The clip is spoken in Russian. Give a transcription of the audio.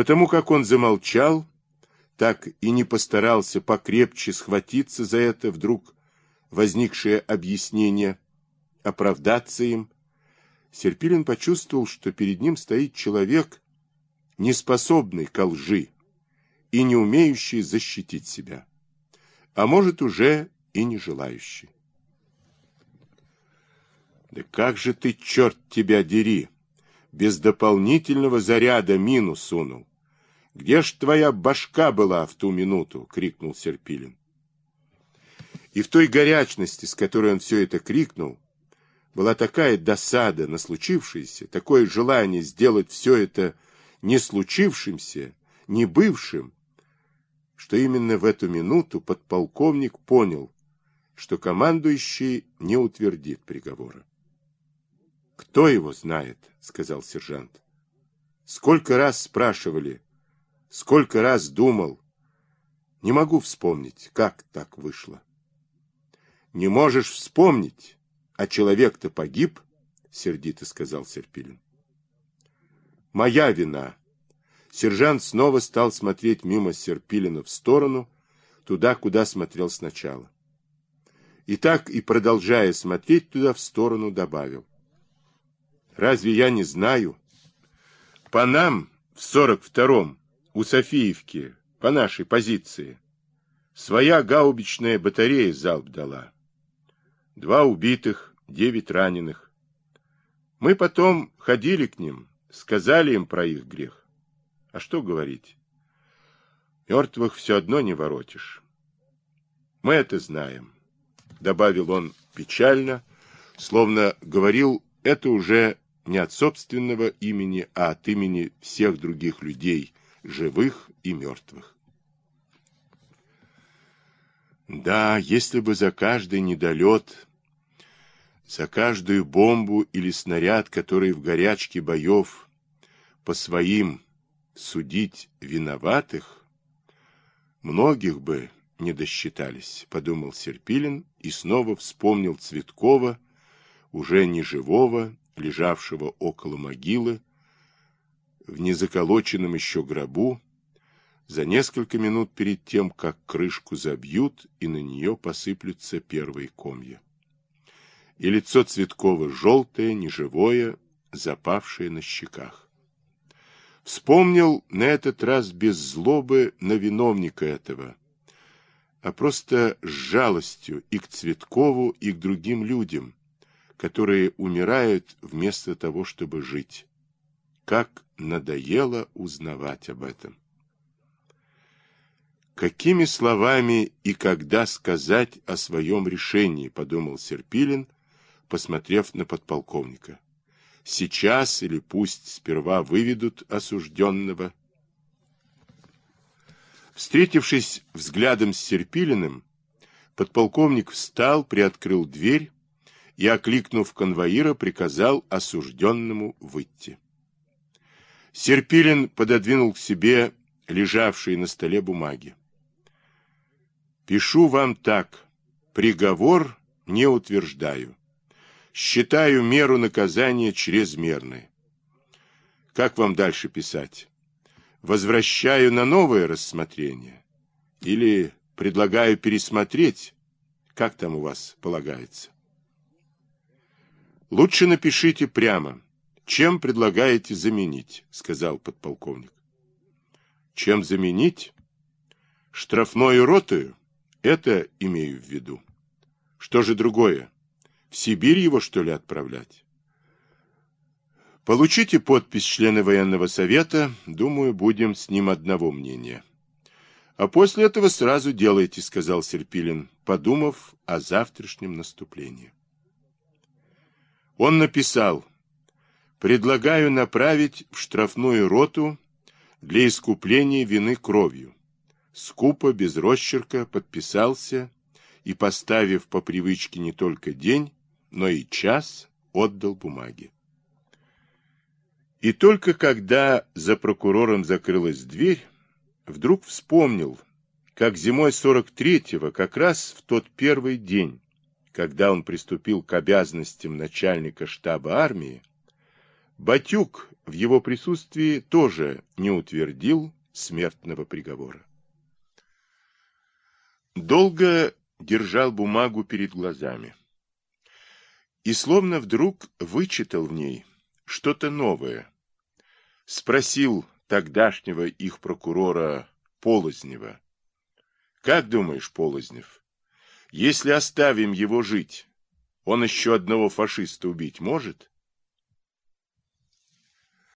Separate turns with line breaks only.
Потому как он замолчал, так и не постарался покрепче схватиться за это вдруг возникшее объяснение, оправдаться им, Серпилин почувствовал, что перед ним стоит человек, неспособный ко лжи и не умеющий защитить себя, а может уже и не желающий. Да как же ты, черт тебя дери, без дополнительного заряда мину сунул? Где ж твоя башка была в ту минуту? — крикнул Серпилин. И в той горячности, с которой он все это крикнул, была такая досада на случившееся, такое желание сделать все это не случившимся, не бывшим, что именно в эту минуту подполковник понял, что командующий не утвердит приговора. «Кто его знает?» — сказал сержант. «Сколько раз спрашивали, сколько раз думал. Не могу вспомнить, как так вышло». «Не можешь вспомнить, а человек-то погиб?» — сердито сказал Серпилин. «Моя вина». Сержант снова стал смотреть мимо Серпилина в сторону, туда, куда смотрел сначала. И так, и продолжая смотреть туда в сторону, добавил. Разве я не знаю? По нам в 42-м у Софиевки, по нашей позиции, своя гаубичная батарея залп дала. Два убитых, девять раненых. Мы потом ходили к ним, сказали им про их грех. А что говорить? Мертвых все одно не воротишь. Мы это знаем, — добавил он печально, словно говорил это уже не от собственного имени, а от имени всех других людей, живых и мертвых. Да, если бы за каждый недолет, за каждую бомбу или снаряд, который в горячке боев по своим судить виноватых, многих бы не досчитались, подумал Серпилин и снова вспомнил Цветкова, уже не живого лежавшего около могилы, в незаколоченном еще гробу, за несколько минут перед тем, как крышку забьют и на нее посыплются первые комья. И лицо Цветкова желтое, неживое, запавшее на щеках. Вспомнил на этот раз без злобы на виновника этого, а просто с жалостью и к Цветкову, и к другим людям, которые умирают вместо того, чтобы жить. Как надоело узнавать об этом. Какими словами и когда сказать о своем решении, подумал Серпилин, посмотрев на подполковника. Сейчас или пусть сперва выведут осужденного. Встретившись взглядом с Серпилиным, подполковник встал, приоткрыл дверь и, окликнув конвоира, приказал осужденному выйти. Серпилин пододвинул к себе лежавшие на столе бумаги. «Пишу вам так. Приговор не утверждаю. Считаю меру наказания чрезмерной. Как вам дальше писать? Возвращаю на новое рассмотрение? Или предлагаю пересмотреть? Как там у вас полагается?» Лучше напишите прямо, чем предлагаете заменить, сказал подполковник. Чем заменить? Штрафную ротою? Это имею в виду. Что же другое? В Сибирь его, что ли, отправлять? Получите подпись члена военного совета, думаю, будем с ним одного мнения. А после этого сразу делайте, сказал Серпилин, подумав о завтрашнем наступлении. Он написал, предлагаю направить в штрафную роту для искупления вины кровью. Скупо, без росчерка, подписался и, поставив по привычке не только день, но и час, отдал бумаги. И только когда за прокурором закрылась дверь, вдруг вспомнил, как зимой 43-го, как раз в тот первый день, когда он приступил к обязанностям начальника штаба армии, Батюк в его присутствии тоже не утвердил смертного приговора. Долго держал бумагу перед глазами. И словно вдруг вычитал в ней что-то новое. Спросил тогдашнего их прокурора Полознева. «Как думаешь, Полознев, если оставим его жить, он еще одного фашиста убить может?»